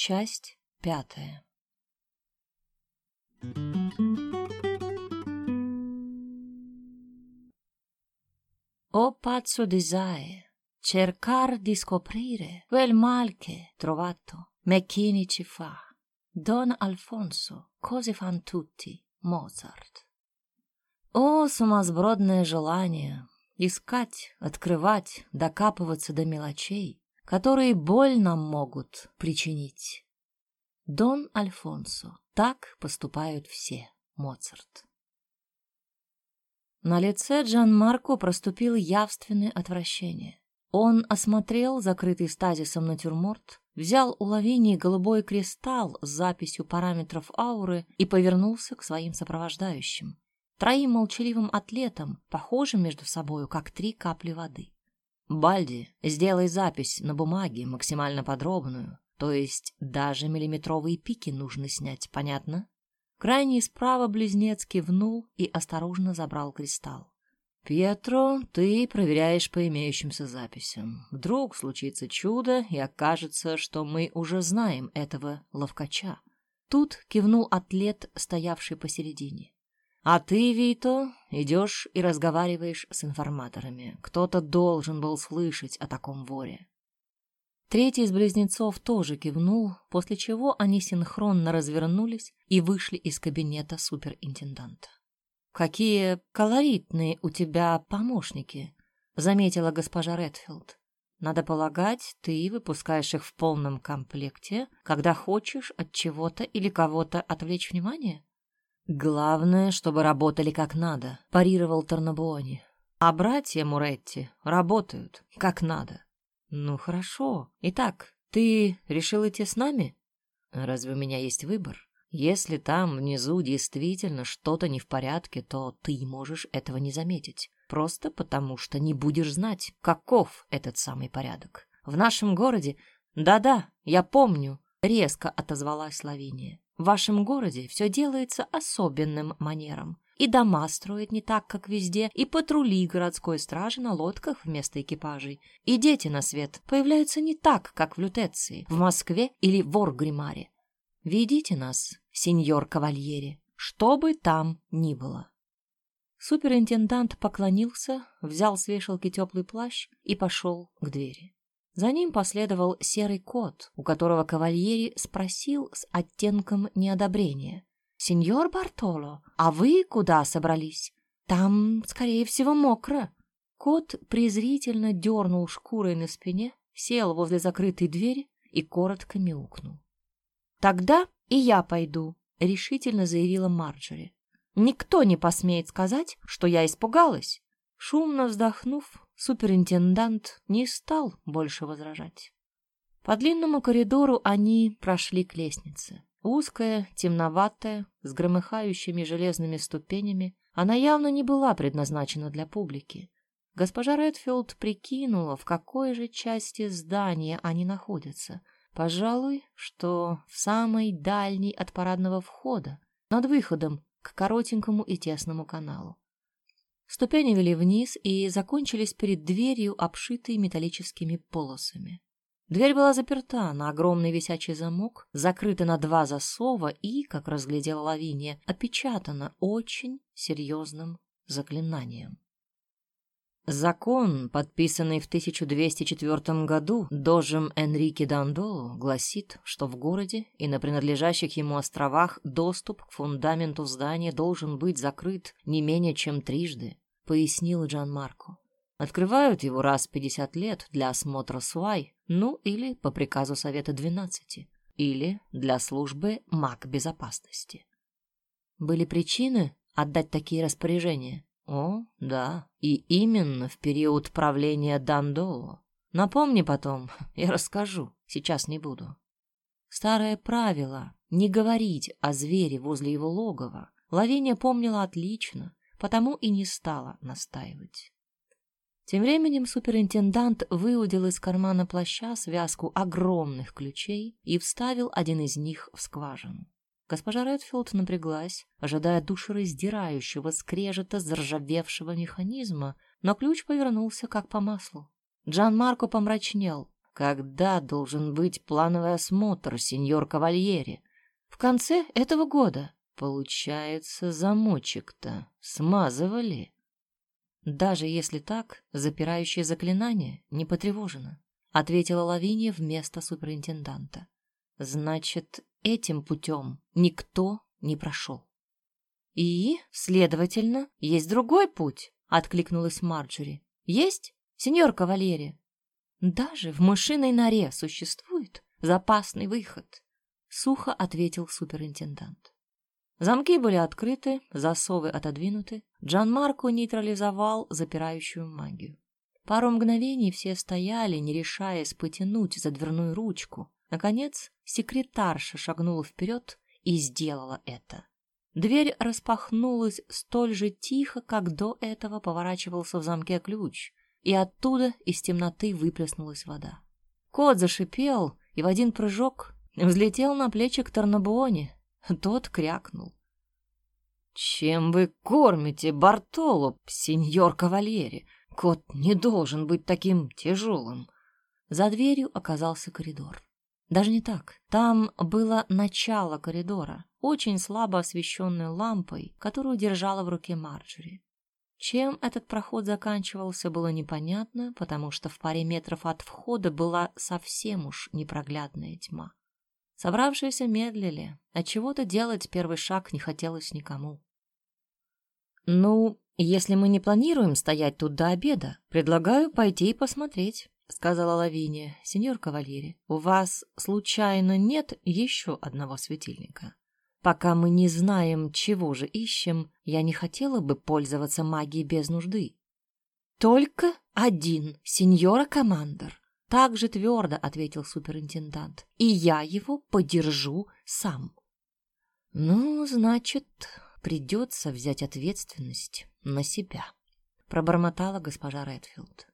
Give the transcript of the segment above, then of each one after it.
Часть пятая. O pazzo desire, cercar di scoprire quel mal che trovato, me chi ci fa. Don Alfonso, cose fan tutti, Моцарт. О, сумасбродное желание искать, открывать, докапываться до мелочей, которые боль нам могут причинить. Дон Альфонсо. Так поступают все. Моцарт. На лице Джан Марко проступило явственное отвращение. Он осмотрел закрытый стазисом натюрморт, взял у Лавинии голубой кристалл с записью параметров ауры и повернулся к своим сопровождающим. Троим молчаливым атлетам, похожим между собою, как три капли воды. «Бальди, сделай запись на бумаге максимально подробную, то есть даже миллиметровые пики нужно снять, понятно?» Крайний справа близнец кивнул и осторожно забрал кристалл. «Пьетро, ты проверяешь по имеющимся записям. Вдруг случится чудо, и окажется, что мы уже знаем этого ловкача». Тут кивнул атлет, стоявший посередине. «А ты, Вито, идешь и разговариваешь с информаторами. Кто-то должен был слышать о таком воре». Третий из близнецов тоже кивнул, после чего они синхронно развернулись и вышли из кабинета суперинтенданта. «Какие колоритные у тебя помощники», — заметила госпожа Редфилд. «Надо полагать, ты выпускаешь их в полном комплекте, когда хочешь от чего-то или кого-то отвлечь внимание?» «Главное, чтобы работали как надо», — парировал Торнабуони. «А братья Муретти работают как надо». «Ну, хорошо. Итак, ты решил идти с нами?» «Разве у меня есть выбор?» Если там внизу действительно что-то не в порядке, то ты можешь этого не заметить. Просто потому, что не будешь знать, каков этот самый порядок. В нашем городе... Да-да, я помню, резко отозвалась Лавиния. В вашем городе все делается особенным манером. И дома строят не так, как везде, и патрули городской стражи на лодках вместо экипажей. И дети на свет появляются не так, как в Лютеции, в Москве или в Оргримаре. Ведите нас, сеньор Кавальери, что бы там ни было. Суперинтендант поклонился, взял с вешалки теплый плащ и пошел к двери. За ним последовал серый кот, у которого кавальери спросил с оттенком неодобрения. «Сеньор Бартоло, а вы куда собрались? Там, скорее всего, мокро». Кот презрительно дернул шкурой на спине, сел возле закрытой двери и коротко мяукнул. «Тогда и я пойду», — решительно заявила Марджори. «Никто не посмеет сказать, что я испугалась». Шумно вздохнув, суперинтендант не стал больше возражать. По длинному коридору они прошли к лестнице. Узкая, темноватая, с громыхающими железными ступенями, она явно не была предназначена для публики. Госпожа Редфилд прикинула, в какой же части здания они находятся — Пожалуй, что в самой дальней от парадного входа, над выходом к коротенькому и тесному каналу. Ступени вели вниз и закончились перед дверью, обшитой металлическими полосами. Дверь была заперта на огромный висячий замок, закрыта на два засова и, как разглядела Лавиния, опечатана очень серьезным заклинанием. Закон, подписанный в 1204 году дожем Энрике Дандолу, гласит, что в городе и на принадлежащих ему островах доступ к фундаменту здания должен быть закрыт не менее чем трижды, пояснил Джан Марко. Открывают его раз в 50 лет для осмотра свай, ну или по приказу Совета 12, или для службы маг безопасности. Были причины отдать такие распоряжения? О, да, и именно в период правления Дандоло. Напомни потом, я расскажу, сейчас не буду. Старое правило — не говорить о звере возле его логова. Лавиния помнила отлично, потому и не стала настаивать. Тем временем суперинтендант выудил из кармана плаща связку огромных ключей и вставил один из них в скважину. Госпожа Редфилд напряглась, ожидая душераздирающего скрежета заржавевшего механизма, но ключ повернулся как по маслу. Джан Марко помрачнел. Когда должен быть плановый осмотр, сеньор Кавальери? В конце этого года. Получается, замочек-то смазывали. Даже если так, запирающее заклинание не потревожено, ответила Лавиния вместо суперинтенданта. Значит, этим путем никто не прошел. И, следовательно, есть другой путь, откликнулась Марджори. Есть, сеньор Кавалери? Даже в мышиной норе существует запасный выход, сухо ответил суперинтендант. Замки были открыты, засовы отодвинуты. Джан Марко нейтрализовал запирающую магию. Пару мгновений все стояли, не решаясь потянуть за дверную ручку. Наконец, секретарша шагнула вперед и сделала это. Дверь распахнулась столь же тихо, как до этого поворачивался в замке ключ, и оттуда из темноты выплеснулась вода. Кот зашипел и в один прыжок взлетел на плечи к Тарнабуоне, тот крякнул. «Чем вы кормите Бартолу, сеньор Кавальери? Кот не должен быть таким тяжелым». За дверью оказался коридор. Даже не так. Там было начало коридора, очень слабо освещенной лампой, которую держала в руке Марджери. Чем этот проход заканчивался, было непонятно, потому что в паре метров от входа была совсем уж непроглядная тьма. Собравшиеся медлили, а чего-то делать первый шаг не хотелось никому. «Ну, если мы не планируем стоять тут до обеда, предлагаю пойти и посмотреть», — сказала Лавиния. «Сеньор Кавальери, у вас, случайно, нет еще одного светильника? Пока мы не знаем, чего же ищем, я не хотела бы пользоваться магией без нужды». «Только один, сеньора Командор», так же твердо ответил суперинтендант. И я его подержу сам. Ну, значит, придется взять ответственность на себя, пробормотала госпожа Редфилд.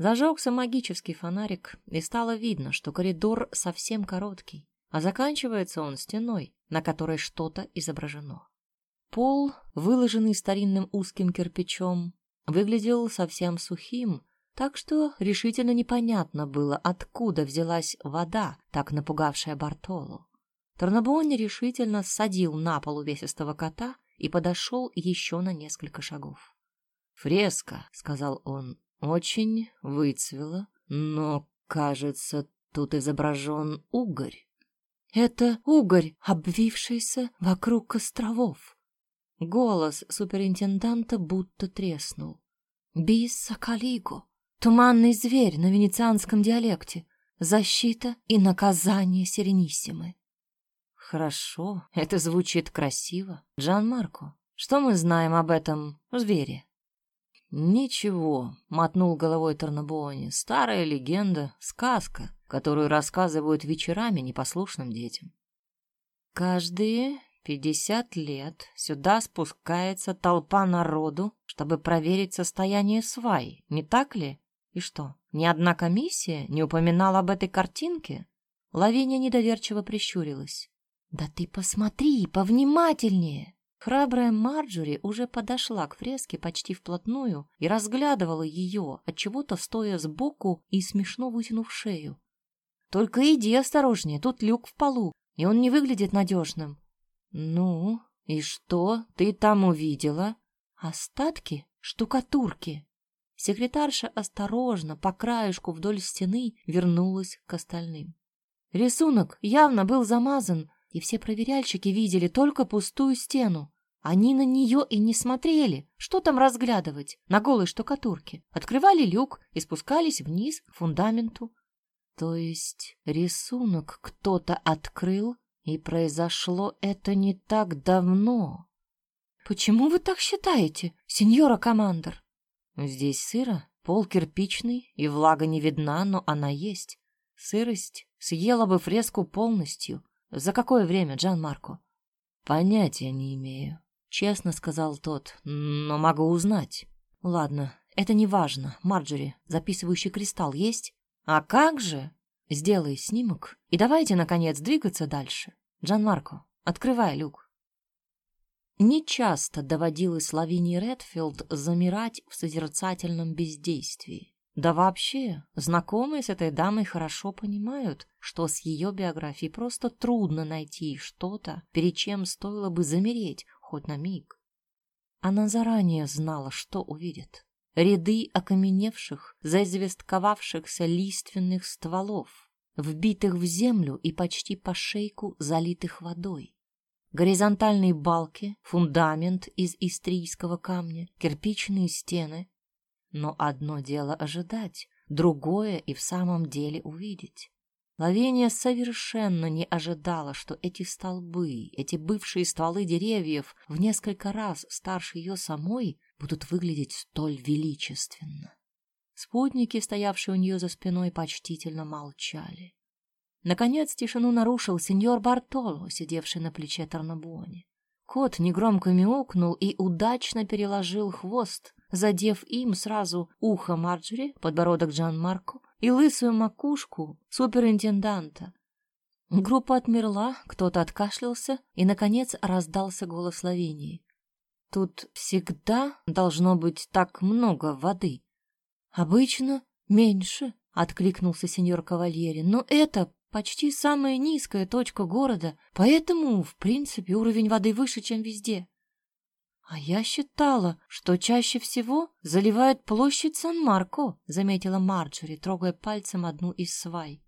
Зажегся магический фонарик, и стало видно, что коридор совсем короткий, а заканчивается он стеной, на которой что-то изображено. Пол, выложенный старинным узким кирпичом, выглядел совсем сухим, так что решительно непонятно было, откуда взялась вода, так напугавшая Бартолу. Торнабуони решительно садил на пол увесистого кота и подошел еще на несколько шагов. «Фреска», — сказал он, — «очень выцвела, но, кажется, тут изображен угорь». «Это угорь, обвившийся вокруг островов». Голос суперинтенданта будто треснул. «Бис Сакалиго». Туманный зверь на венецианском диалекте. Защита и наказание Серениссимы. Хорошо, это звучит красиво. Джан Марко, что мы знаем об этом звере? Ничего, мотнул головой Тарнабуони. Старая легенда, сказка, которую рассказывают вечерами непослушным детям. Каждые пятьдесят лет сюда спускается толпа народу, чтобы проверить состояние свай, не так ли? И что, ни одна комиссия не упоминала об этой картинке? Лавиния недоверчиво прищурилась. «Да ты посмотри, повнимательнее!» Храбрая Марджори уже подошла к фреске почти вплотную и разглядывала ее, от чего то стоя сбоку и смешно вытянув шею. «Только иди осторожнее, тут люк в полу, и он не выглядит надежным». «Ну, и что ты там увидела?» «Остатки штукатурки», Секретарша осторожно, по краешку вдоль стены, вернулась к остальным. Рисунок явно был замазан, и все проверяльщики видели только пустую стену. Они на нее и не смотрели. Что там разглядывать на голой штукатурке? Открывали люк и спускались вниз к фундаменту. То есть рисунок кто-то открыл, и произошло это не так давно. Почему вы так считаете, сеньора командор? Здесь сыро, пол кирпичный, и влага не видна, но она есть. Сырость съела бы фреску полностью. За какое время, Джан Марко? Понятия не имею, честно сказал тот, но могу узнать. Ладно, это не важно. Марджори, записывающий кристалл есть? А как же? Сделай снимок и давайте, наконец, двигаться дальше. Джан Марко, открывай люк. Нечасто доводилось Лавинии Редфилд замирать в созерцательном бездействии. Да вообще, знакомые с этой дамой хорошо понимают, что с ее биографией просто трудно найти что-то, перед чем стоило бы замереть хоть на миг. Она заранее знала, что увидит. Ряды окаменевших, заизвестковавшихся лиственных стволов, вбитых в землю и почти по шейку залитых водой. Горизонтальные балки, фундамент из истрийского камня, кирпичные стены, но одно дело ожидать, другое и в самом деле увидеть. Лавения совершенно не ожидала, что эти столбы, эти бывшие стволы деревьев, в несколько раз старше ее самой, будут выглядеть столь величественно. Спутники, стоявшие у нее за спиной, почтительно молчали. Наконец тишину нарушил сеньор Бартоло, сидевший на плече Тарнабуони. Кот негромко мяукнул и удачно переложил хвост задев им сразу ухо Марджери, подбородок Джан Марко и лысую макушку суперинтенданта. Группа отмерла, кто-то откашлялся, и, наконец, раздался голос Лавинии. «Тут всегда должно быть так много воды». «Обычно меньше», — откликнулся сеньор Кавальери, «но это почти самая низкая точка города, поэтому, в принципе, уровень воды выше, чем везде». «А я считала, что чаще всего заливает площадь Сан-Марко», заметила Марджори, трогая пальцем одну из свай.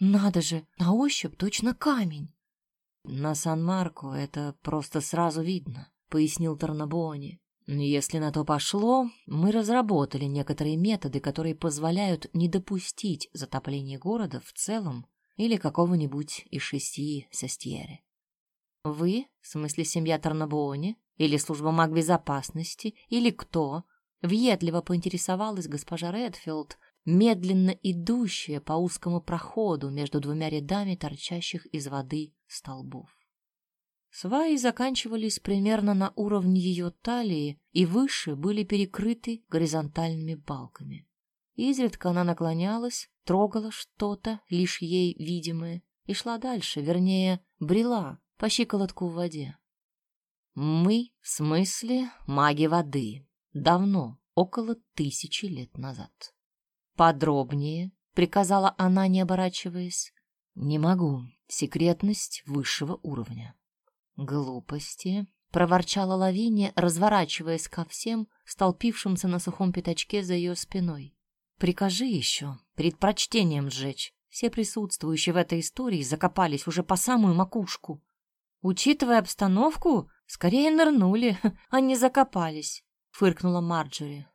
«Надо же, на ощупь точно камень». «На Сан-Марко это просто сразу видно», — пояснил Тарнабони. «Если на то пошло, мы разработали некоторые методы, которые позволяют не допустить затопления города в целом или какого-нибудь из шести сестьери». «Вы, в смысле семья Тарнабони, или служба магбезопасности? Или кто? Въедливо поинтересовалась госпожа Редфилд, медленно идущая по узкому проходу между двумя рядами торчащих из воды столбов. Сваи заканчивались примерно на уровне ее талии и выше были перекрыты горизонтальными балками. Изредка она наклонялась, трогала что-то, лишь ей видимое, и шла дальше, вернее, брела по щиколотку в воде. Мы, в смысле, маги воды. Давно, около тысячи лет назад. Подробнее, приказала она, не оборачиваясь. Не могу. Секретность высшего уровня. Глупости, проворчала Лавиния, разворачиваясь ко всем, столпившимся на сухом пятачке за ее спиной. Прикажи еще, предпочтением сжечь. Все присутствующие в этой истории закопались уже по самую макушку. Учитывая обстановку, скорее нырнули, а не закопались, фыркнула Марджори.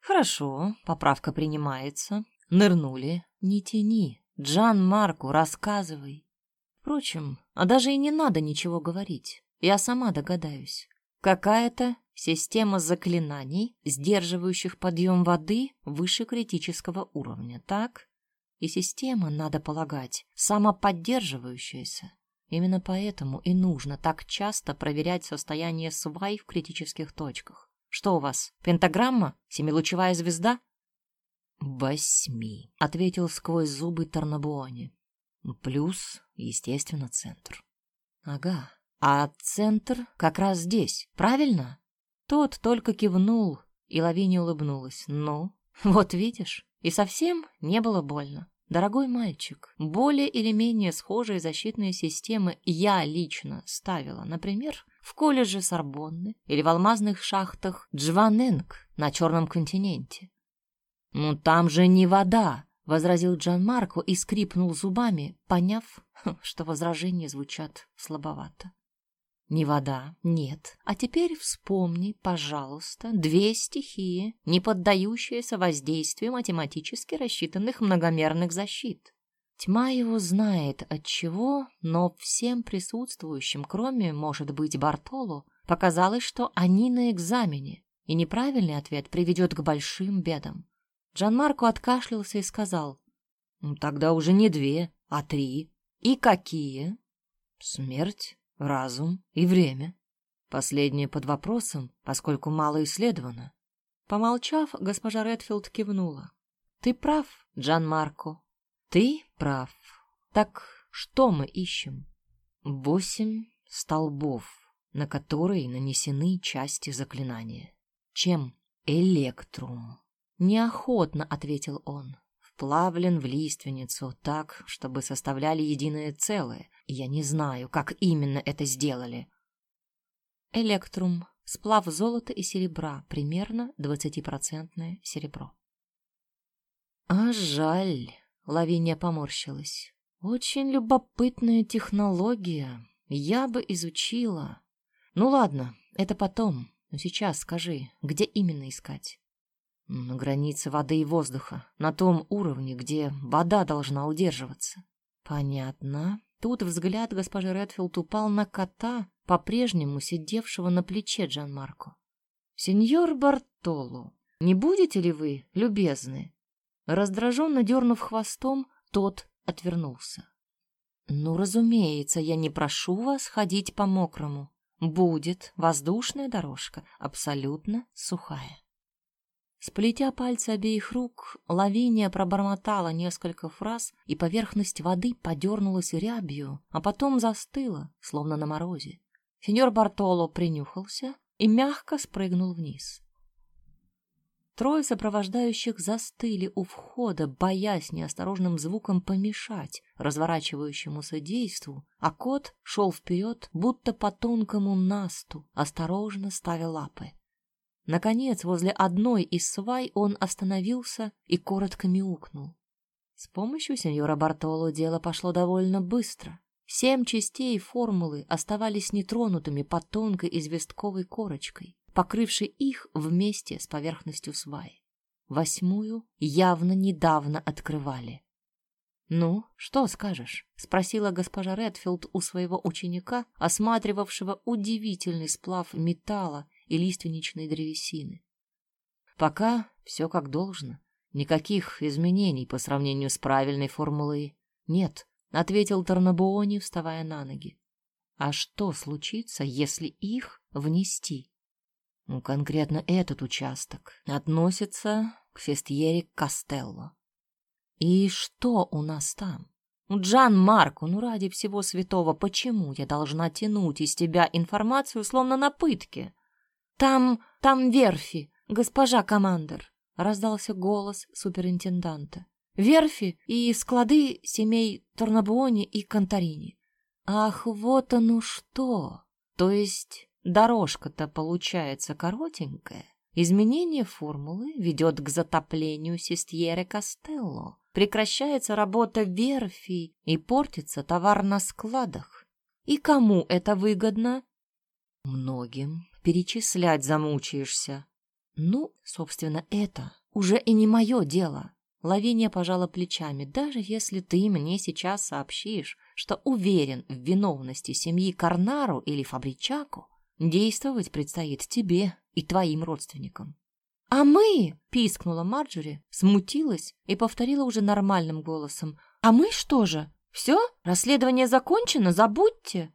Хорошо, поправка принимается. Нырнули. Не тяни. Джан Марку, рассказывай. Впрочем, а даже и не надо ничего говорить. Я сама догадаюсь. Какая-то система заклинаний, сдерживающих подъем воды выше критического уровня, так? И система, надо полагать, самоподдерживающаяся. Именно поэтому и нужно так часто проверять состояние свай в критических точках. Что у вас, пентаграмма? Семилучевая звезда? «Восьми», — ответил сквозь зубы Тарнабуони. «Плюс, естественно, центр». «Ага, а центр как раз здесь, правильно?» Тот только кивнул, и Лавиния улыбнулась. «Ну, вот видишь, и совсем не было больно. Дорогой мальчик, более или менее схожие защитные системы я лично ставила, например, в колледже Сорбонны или в алмазных шахтах Джваненг на Черном континенте. «Ну там же не вода», — возразил Джан Марко и скрипнул зубами, поняв, что возражения звучат слабовато. Не вода, нет. А теперь вспомни, пожалуйста, две стихии, не поддающиеся воздействию математически рассчитанных многомерных защит. Тьма его знает от чего, но всем присутствующим, кроме, может быть, Бартолу, показалось, что они на экзамене, и неправильный ответ приведет к большим бедам. Джанмарко откашлялся и сказал, «Ну, «Тогда уже не две, а три. И какие?» «Смерть, разум и время. Последнее под вопросом, поскольку мало исследовано. Помолчав, госпожа Редфилд кивнула. Ты прав, Джан Марко. Ты прав. Так что мы ищем? Восемь столбов, на которые нанесены части заклинания. Чем? Электрум. Неохотно ответил он. Вплавлен в лиственницу так, чтобы составляли единое целое. Я не знаю, как именно это сделали. Электрум. Сплав золота и серебра. Примерно 20% серебро. А жаль. Лавиния поморщилась. Очень любопытная технология. Я бы изучила. Ну ладно, это потом. Но сейчас скажи, где именно искать? На границе воды и воздуха, на том уровне, где вода должна удерживаться. Понятно. Тут взгляд госпожи Редфилд упал на кота, по-прежнему сидевшего на плече Джан Марко. Сеньор Бартолу, не будете ли вы любезны? Раздраженно дернув хвостом, тот отвернулся. Ну, разумеется, я не прошу вас ходить по мокрому. Будет воздушная дорожка, абсолютно сухая. Сплетя пальцы обеих рук, Лавиния пробормотала несколько фраз, и поверхность воды подернулась рябью, а потом застыла, словно на морозе. Сеньор Бартоло принюхался и мягко спрыгнул вниз. Трое сопровождающих застыли у входа, боясь неосторожным звуком помешать разворачивающемуся действу, а кот шел вперед, будто по тонкому насту, осторожно ставя лапы. Наконец, возле одной из свай он остановился и коротко мяукнул. С помощью сеньора Бартоло дело пошло довольно быстро. Семь частей формулы оставались нетронутыми под тонкой известковой корочкой, покрывшей их вместе с поверхностью сваи. Восьмую явно недавно открывали. «Ну, что скажешь?» — спросила госпожа Редфилд у своего ученика, осматривавшего удивительный сплав металла и лиственничной древесины. Пока все как должно. Никаких изменений по сравнению с правильной формулой нет, ответил Тарнабуони, вставая на ноги. А что случится, если их внести? Ну, конкретно этот участок относится к Фестьере Кастелло. И что у нас там? Джан Марко, ну ради всего святого, почему я должна тянуть из тебя информацию, словно на пытке? «Там, там верфи, госпожа командор», — раздался голос суперинтенданта. «Верфи и склады семей Торнабуони и Конторини». «Ах, вот оно что! То есть дорожка-то получается коротенькая?» Изменение формулы ведет к затоплению Систьере Кастелло. Прекращается работа верфи и портится товар на складах. И кому это выгодно? Многим перечислять замучаешься. Ну, собственно, это уже и не мое дело. Лавиния пожала плечами. Даже если ты мне сейчас сообщишь, что уверен в виновности семьи Карнару или Фабричаку, действовать предстоит тебе и твоим родственникам. «А мы!» — пискнула Марджори, смутилась и повторила уже нормальным голосом. «А мы что же? Все? Расследование закончено? Забудьте!»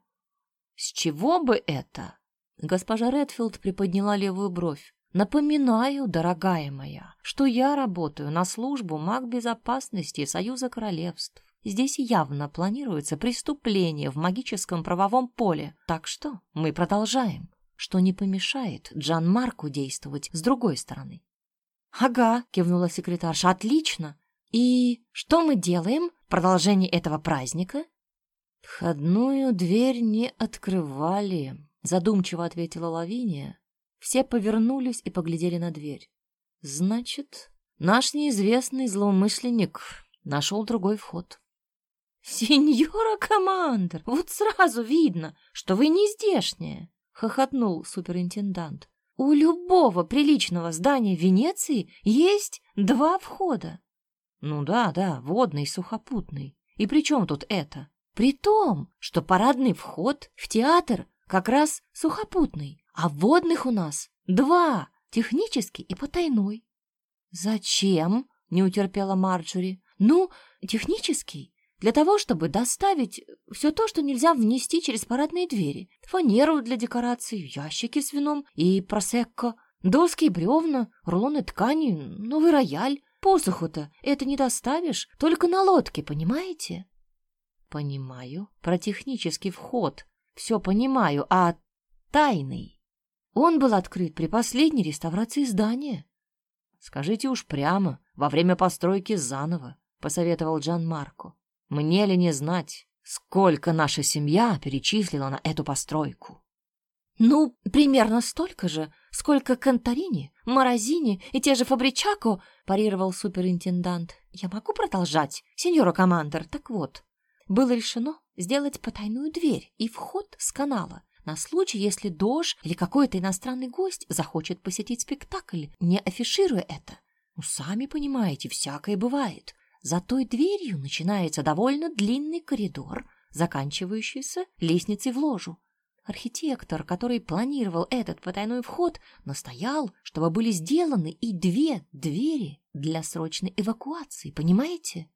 «С чего бы это?» Госпожа Редфилд приподняла левую бровь. Напоминаю, дорогая моя, что я работаю на службу маг безопасности Союза Королевств. Здесь явно планируется преступление в магическом правовом поле, так что мы продолжаем, что не помешает Джан Марку действовать с другой стороны. «Ага», — кивнула секретарша, — «отлично. И что мы делаем в продолжении этого праздника?» «Входную дверь не открывали», Задумчиво ответила Лавиния. Все повернулись и поглядели на дверь. Значит, наш неизвестный злоумышленник нашел другой вход. «Сеньора командор, вот сразу видно, что вы не здешняя!» — хохотнул суперинтендант. «У любого приличного здания Венеции есть два входа». «Ну да, да, водный и сухопутный. И при чем тут это?» «При том, что парадный вход в театр как раз сухопутный, а водных у нас два, технический и потайной. Зачем? не утерпела Марджори. Ну, технический для того, чтобы доставить все то, что нельзя внести через парадные двери. Фанеру для декораций, ящики с вином и просекко, доски и бревна, рулоны ткани, новый рояль. Посуху-то это не доставишь, только на лодке, понимаете? Понимаю. Про технический вход все понимаю, а тайный? Он был открыт при последней реставрации здания. скажите уж прямо, во время постройки заново, посоветовал Джан Марко. Мне ли не знать, сколько наша семья перечислила на эту постройку? Ну, примерно столько же, сколько Конторини, Морозини и те же Фабричако, парировал суперинтендант. Я могу продолжать, сеньора командор? Так вот, было решено сделать потайную дверь и вход с канала на случай, если Дож или какой-то иностранный гость захочет посетить спектакль, не афишируя это. Ну, сами понимаете, всякое бывает. За той дверью начинается довольно длинный коридор, заканчивающийся лестницей в ложу. Архитектор, который планировал этот потайной вход, настоял, чтобы были сделаны и две двери для срочной эвакуации, понимаете?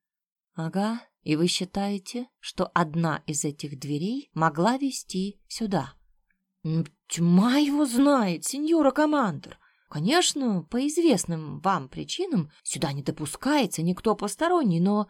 Ага, и вы считаете, что одна из этих дверей могла вести сюда? Тьма его знает, сеньора командор. Конечно, по известным вам причинам сюда не допускается никто посторонний, но...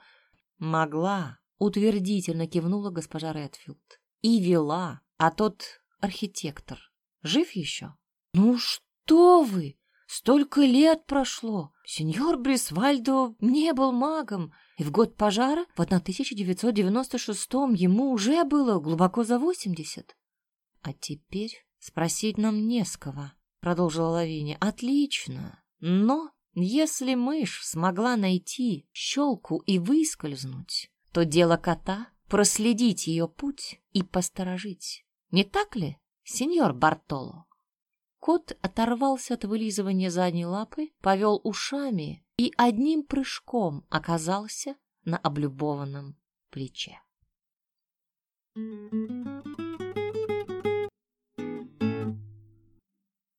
Могла, утвердительно кивнула госпожа Редфилд. И вела а тот архитектор жив еще? Ну что вы! Столько лет прошло. Сеньор Брисвальдо не был магом, и в год пожара в 1996-м ему уже было глубоко за 80. А теперь спросить нам не с кого, продолжила Лавиния. Отлично. Но если мышь смогла найти щелку и выскользнуть, то дело кота — проследить ее путь и посторожить. Не так ли, сеньор Бартоло? Кот оторвался от вылизывания задней лапы, повел ушами и одним прыжком оказался на облюбованном плече.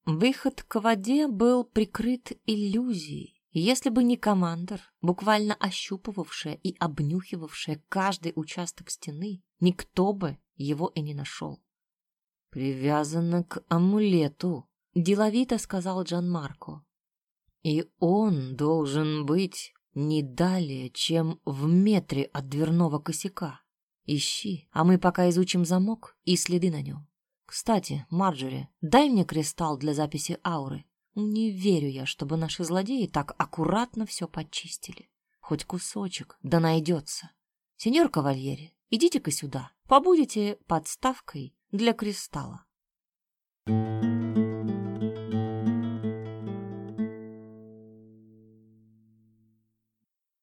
Выход к воде был прикрыт иллюзией. Если бы не командор, буквально ощупывавшая и обнюхивавшая каждый участок стены, никто бы его и не нашел. «Привязана к амулету», — деловито сказал Джан Марко. «И он должен быть не далее, чем в метре от дверного косяка. Ищи, а мы пока изучим замок и следы на нем. Кстати, Марджори, дай мне кристалл для записи ауры. Не верю я, чтобы наши злодеи так аккуратно все подчистили. Хоть кусочек, да найдется. Сеньор Кавальери, идите-ка сюда, побудете подставкой для кристалла.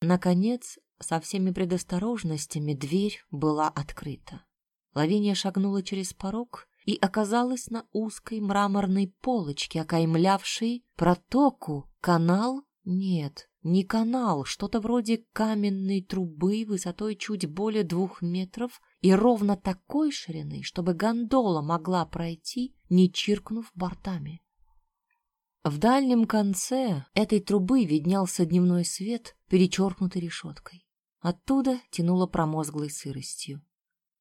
Наконец, со всеми предосторожностями дверь была открыта. Лавиния шагнула через порог и оказалась на узкой мраморной полочке, окаймлявшей протоку, канал, нет, не канал, что-то вроде каменной трубы высотой чуть более двух метров и ровно такой ширины, чтобы гондола могла пройти, не чиркнув бортами. В дальнем конце этой трубы виднелся дневной свет, перечеркнутый решеткой. Оттуда тянуло промозглой сыростью.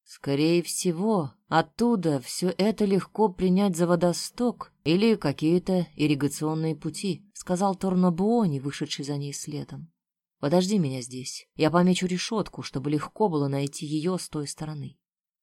Скорее всего, оттуда все это легко принять за водосток или какие-то ирригационные пути, сказал Торнобуони, вышедший за ней следом. Подожди меня здесь. Я помечу решетку, чтобы легко было найти ее с той стороны.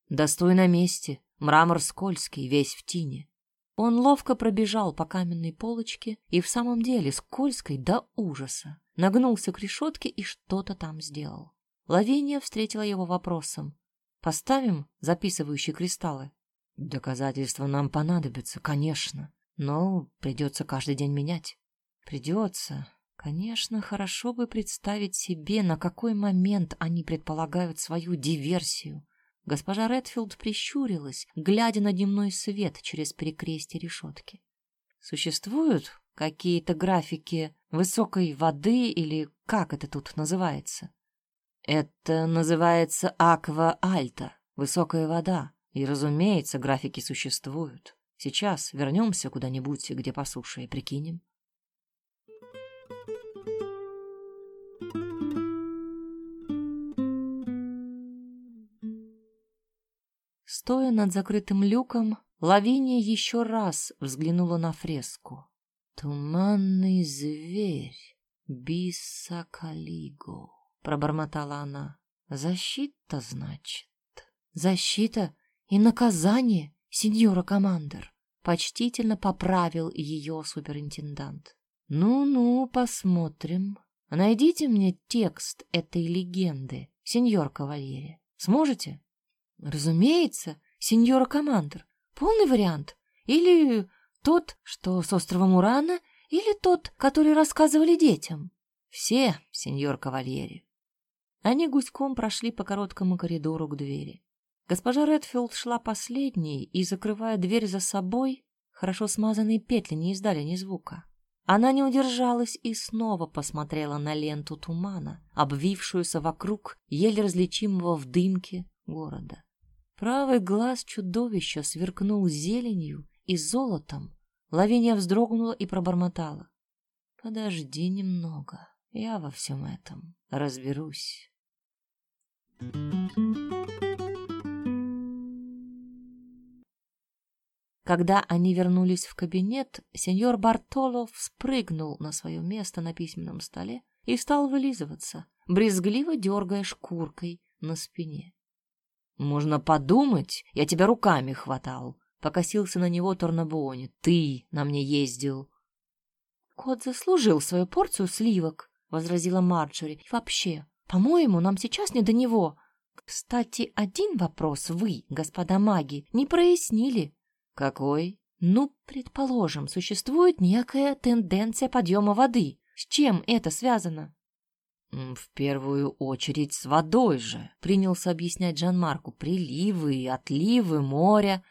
Да стой на месте. Мрамор скользкий, весь в тине. Он ловко пробежал по каменной полочке и в самом деле скользкой до ужаса. Нагнулся к решетке и что-то там сделал. Лавиния встретила его вопросом. Поставим записывающие кристаллы? Доказательства нам понадобятся, конечно, но придется каждый день менять. Придется. Конечно, хорошо бы представить себе, на какой момент они предполагают свою диверсию. Госпожа Редфилд прищурилась, глядя на дневной свет через перекрестие решетки. Существуют какие-то графики высокой воды или как это тут называется? Это называется аква-альта, высокая вода. И, разумеется, графики существуют. Сейчас вернемся куда-нибудь, где по суше, и прикинем. Стоя над закрытым люком, Лавиния еще раз взглянула на фреску. «Туманный зверь, Бисакалиго» пробормотала она. Защита, значит. Защита и наказание, сеньора командор. Почтительно поправил ее суперинтендант. Ну-ну, посмотрим. Найдите мне текст этой легенды, сеньор Кавальери. Сможете? Разумеется, сеньора Командер. Полный вариант. Или тот, что с острова Мурана, или тот, который рассказывали детям. Все, сеньор Кавальери. Они гуськом прошли по короткому коридору к двери. Госпожа Редфилд шла последней и, закрывая дверь за собой, хорошо смазанные петли не издали ни звука. Она не удержалась и снова посмотрела на ленту тумана, обвившуюся вокруг еле различимого в дымке города. Правый глаз чудовища сверкнул зеленью и золотом. Лавиния вздрогнула и пробормотала. «Подожди немного, я во всем этом разберусь». Когда они вернулись в кабинет, сеньор Бартоло спрыгнул на свое место на письменном столе и стал вылизываться, брезгливо дергая шкуркой на спине. «Можно подумать, я тебя руками хватал», — покосился на него Торнабуони. «Ты на мне ездил». «Кот заслужил свою порцию сливок», — возразила Марджори. «И вообще, по-моему, нам сейчас не до него. Кстати, один вопрос вы, господа маги, не прояснили. Какой? Ну, предположим, существует некая тенденция подъема воды. С чем это связано? В первую очередь с водой же, принялся объяснять Жан-Марку. Приливы, отливы, моря.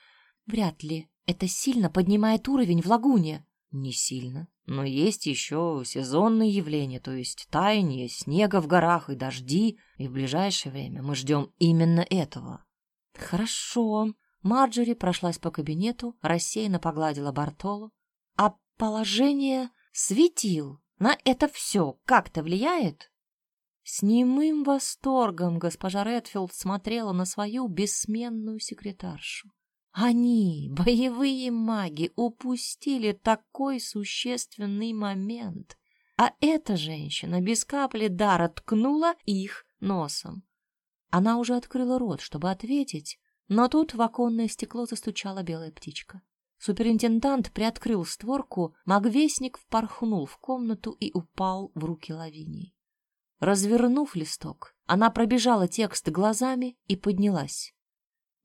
Вряд ли. Это сильно поднимает уровень в лагуне. Не сильно. Но есть еще сезонные явления, то есть таяние снега в горах и дожди, и в ближайшее время мы ждем именно этого. Хорошо. Марджори прошлась по кабинету, рассеянно погладила Бартолу. А положение светил на это все как-то влияет? С немым восторгом госпожа Редфилд смотрела на свою бессменную секретаршу. Они, боевые маги, упустили такой существенный момент. А эта женщина без капли дара ткнула их носом. Она уже открыла рот, чтобы ответить, но тут в оконное стекло застучала белая птичка. Суперинтендант приоткрыл створку, магвестник впорхнул в комнату и упал в руки Лавинии. Развернув листок, она пробежала текст глазами и поднялась.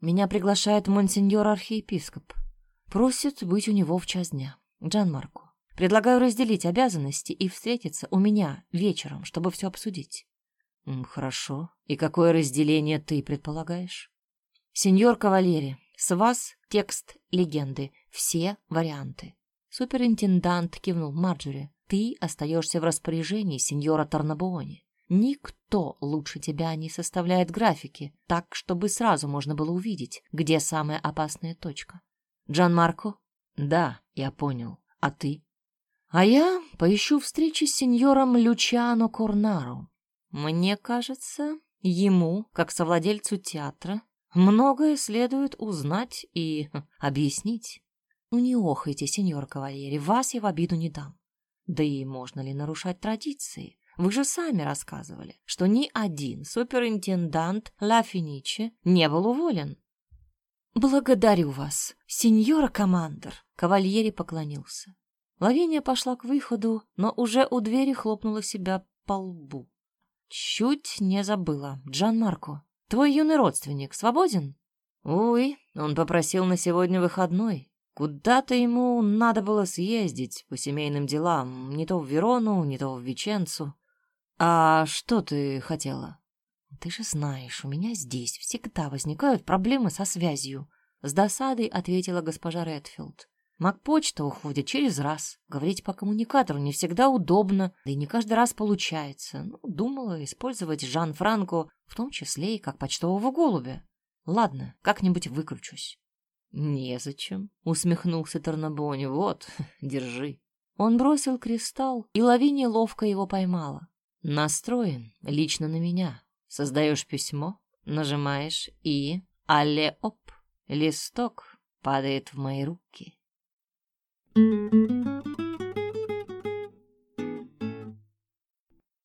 Меня приглашает монсеньор архиепископ. Просит быть у него в час дня. Джан Марко. Предлагаю разделить обязанности и встретиться у меня вечером, чтобы все обсудить. Хорошо. И какое разделение ты предполагаешь? Сеньор Кавалери, с вас текст легенды, все варианты. Суперинтендант кивнул Марджори. Ты остаешься в распоряжении сеньора Тарнабуони. Никто лучше тебя не составляет графики, так, чтобы сразу можно было увидеть, где самая опасная точка. Джан Марко? Да, я понял. А ты? А я поищу встречи с сеньором Лючано Корнаро. Мне кажется, ему, как совладельцу театра, многое следует узнать и объяснить. Ну не охайте, сеньор Кавальери, вас я в обиду не дам. Да и можно ли нарушать традиции? Вы же сами рассказывали, что ни один суперинтендант Ла Финичи не был уволен. Благодарю вас, сеньора командор. Кавальери поклонился. Лавиния пошла к выходу, но уже у двери хлопнула себя по лбу. Чуть не забыла. Джан Марко, твой юный родственник свободен? Ой, он попросил на сегодня выходной. Куда-то ему надо было съездить по семейным делам, не то в Верону, не то в Веченцу. «А что ты хотела?» «Ты же знаешь, у меня здесь всегда возникают проблемы со связью», — с досадой ответила госпожа Редфилд. «Макпочта уходит через раз. Говорить по коммуникатору не всегда удобно, да и не каждый раз получается. Ну, думала использовать Жан-Франко, в том числе и как почтового голубя. Ладно, как-нибудь выкручусь». «Незачем», — усмехнулся Тарнабони. «Вот, держи». Он бросил кристалл, и Лавиния ловко его поймала. Настроен лично на меня. Создаешь письмо, нажимаешь и... Алле-оп, листок падает в мои руки. Thank you.